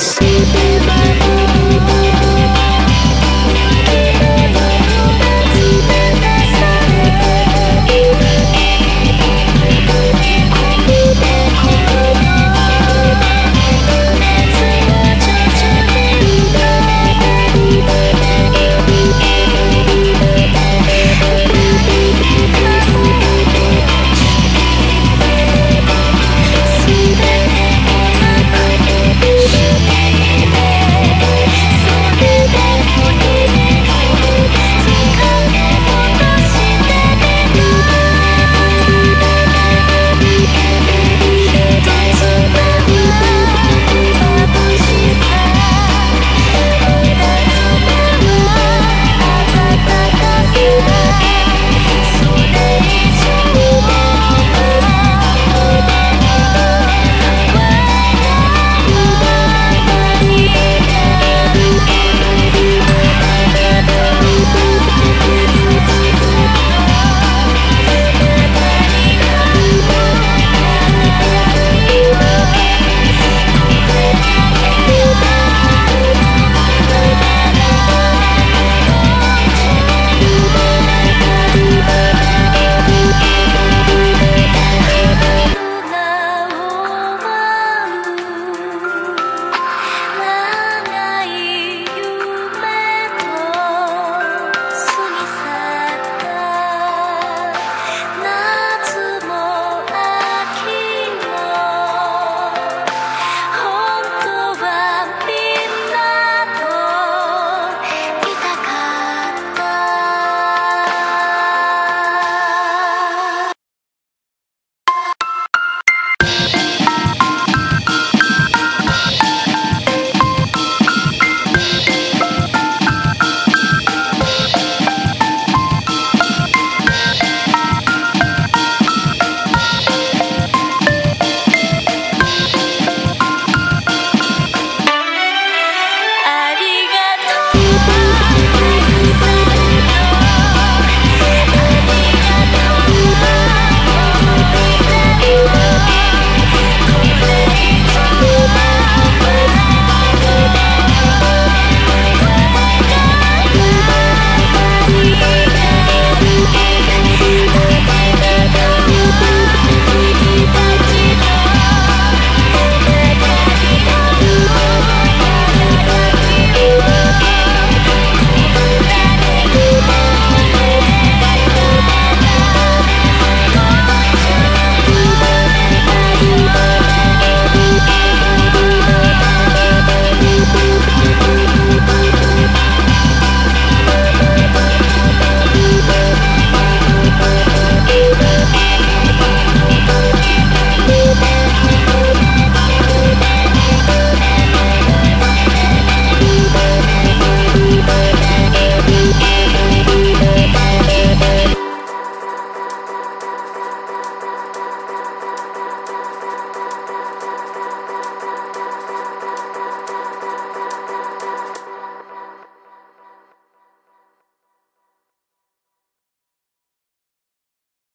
Yes.